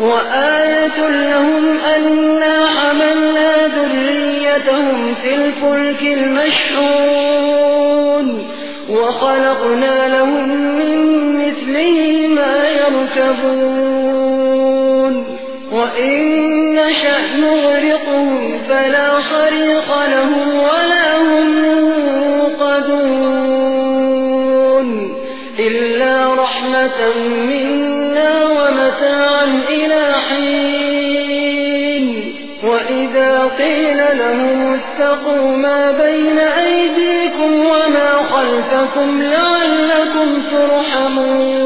وآية لهم أنا حملنا ذريتهم في الفلك المشحون وخلقنا لهم من مثله ما يركبون وإن نشأ نغرقهم فلا صريخ لهم منا ومتاعا إلى حين وإذا قيل لهم اتقوا ما بين أيديكم وما خلفكم لعلكم ترحمون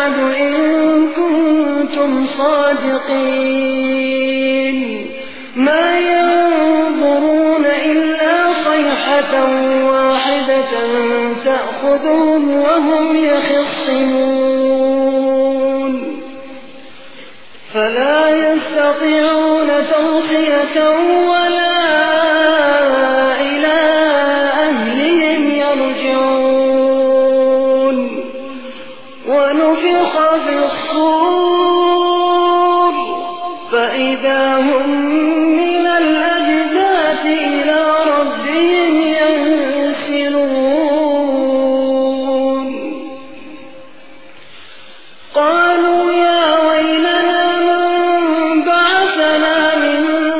كنتم صادقين. ما ينظرون إلا صيحة واحدة تأخذهم وهم يخصمون. فلا يستطيعون توصية ولا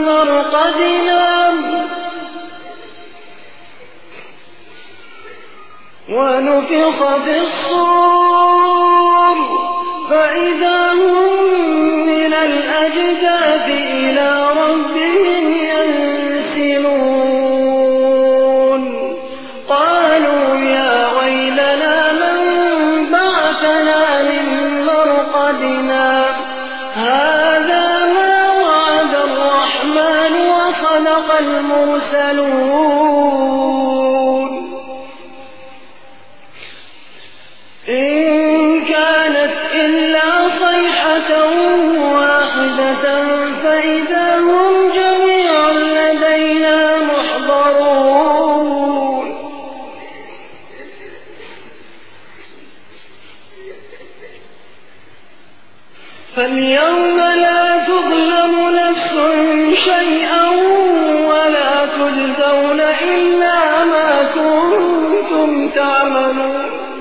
مرقدنا. ونفخ في الصور. فإذا الأجداث إلى ربهم ينسلون. قالوا يا ويلنا من بعثنا من مرقدنا هذا ما وعد الرحمن وصدق المرسلون. فإذا هم جميع لدينا محضرون. فاليوم لا تظلم نفس شيئا ولا تجزون إلا ما كنتم تعملون.